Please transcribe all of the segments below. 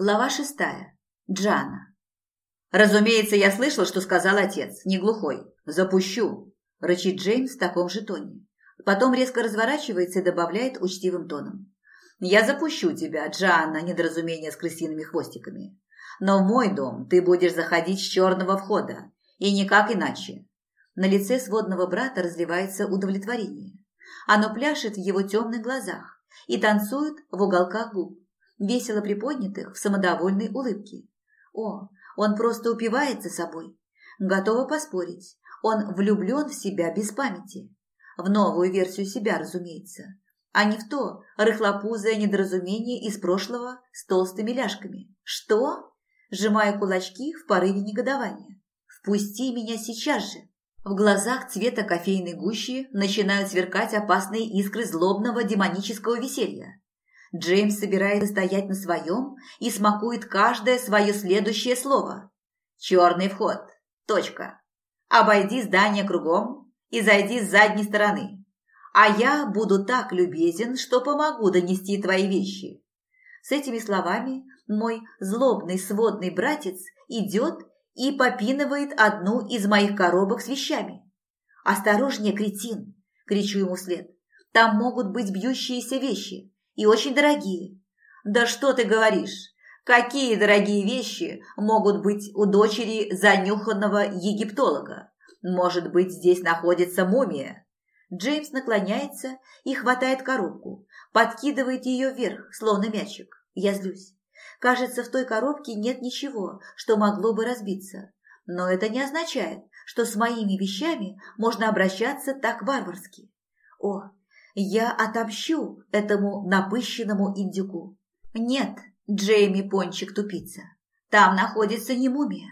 Глава шестая. Джана. «Разумеется, я слышал, что сказал отец. Не глухой. Запущу!» – рычит Джеймс в таком же тоне. Потом резко разворачивается и добавляет учтивым тоном. «Я запущу тебя, Джана, недоразумение с крысиными хвостиками. Но в мой дом ты будешь заходить с черного входа. И никак иначе». На лице сводного брата разливается удовлетворение. Оно пляшет в его темных глазах и танцует в уголках губ весело приподнятых в самодовольной улыбке. О, он просто упивается собой. Готова поспорить, он влюблен в себя без памяти. В новую версию себя, разумеется, а не в то рыхлопузое недоразумение из прошлого с толстыми ляжками. Что? Сжимая кулачки в порыве негодования. Впусти меня сейчас же. В глазах цвета кофейной гущи начинают сверкать опасные искры злобного демонического веселья. Джеймс собирается стоять на своем и смакует каждое свое следующее слово. «Черный вход. Точка. Обойди здание кругом и зайди с задней стороны. А я буду так любезен, что помогу донести твои вещи». С этими словами мой злобный сводный братец идет и попинывает одну из моих коробок с вещами. «Осторожнее, кретин!» – кричу ему вслед. «Там могут быть бьющиеся вещи и очень дорогие. Да что ты говоришь? Какие дорогие вещи могут быть у дочери занюханного египтолога? Может быть, здесь находится мумия? Джеймс наклоняется и хватает коробку, подкидывает ее вверх, словно мячик. Я злюсь. Кажется, в той коробке нет ничего, что могло бы разбиться. Но это не означает, что с моими вещами можно обращаться так варварски. О, я отомщу этому напыщенному индюку. Нет, Джейми Пончик тупица. Там находится не мумия.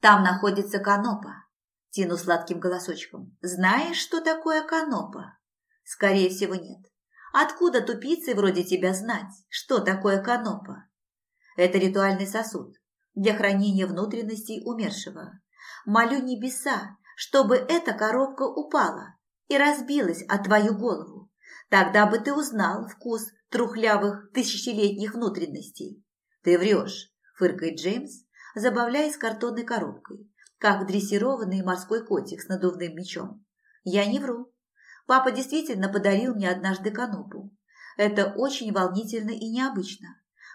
Там находится канопа. Тяну сладким голосочком. Знаешь, что такое канопа? Скорее всего, нет. Откуда тупицы вроде тебя знать, что такое канопа? Это ритуальный сосуд для хранения внутренностей умершего. Молю небеса, чтобы эта коробка упала и разбилась о твою голову. Тогда бы ты узнал вкус трухлявых тысячелетних внутренностей. Ты врешь, фыркает Джеймс, забавляясь картонной коробкой, как дрессированный морской котик с надувным мечом. Я не вру. Папа действительно подарил мне однажды канопу. Это очень волнительно и необычно.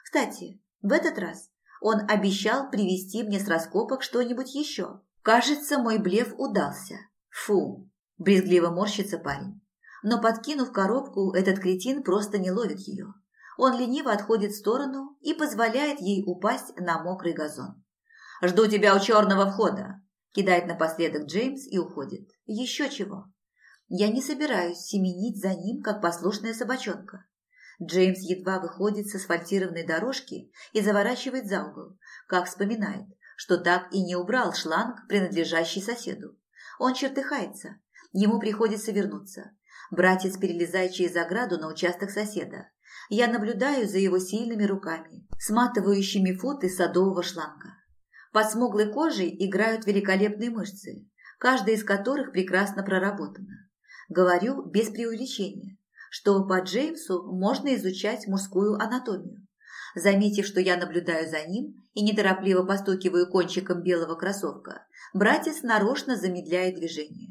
Кстати, в этот раз он обещал привезти мне с раскопок что-нибудь еще. Кажется, мой блеф удался. Фу, брезгливо морщится парень но, подкинув коробку, этот кретин просто не ловит ее. Он лениво отходит в сторону и позволяет ей упасть на мокрый газон. «Жду тебя у черного входа!» – кидает напоследок Джеймс и уходит. «Еще чего!» Я не собираюсь семенить за ним, как послушная собачонка. Джеймс едва выходит с асфальтированной дорожки и заворачивает за угол, как вспоминает, что так и не убрал шланг, принадлежащий соседу. Он чертыхается, ему приходится вернуться, Братец перелезает через ограду на участок соседа. Я наблюдаю за его сильными руками, сматывающими футы садового шланга. Под смуглой кожей играют великолепные мышцы, каждая из которых прекрасно проработана. Говорю без преувеличения, что по Джеймсу можно изучать мужскую анатомию. Заметив, что я наблюдаю за ним и неторопливо постукиваю кончиком белого кроссовка, братец нарочно замедляет движение.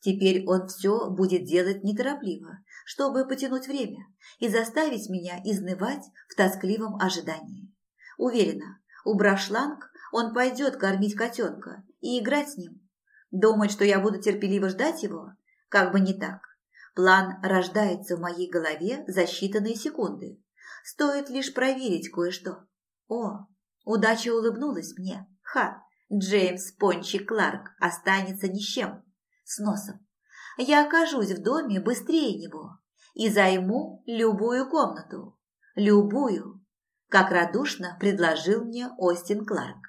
Теперь он все будет делать неторопливо, чтобы потянуть время и заставить меня изнывать в тоскливом ожидании. Уверена, убрав шланг, он пойдет кормить котенка и играть с ним. Думать, что я буду терпеливо ждать его, как бы не так. План рождается в моей голове за считанные секунды. Стоит лишь проверить кое-что. О, удача улыбнулась мне. Ха, Джеймс Пончик Кларк останется ни с чем с носом. Я окажусь в доме быстрее него и займу любую комнату. Любую, как радушно предложил мне Остин Кларк.